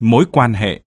mối quan hệ.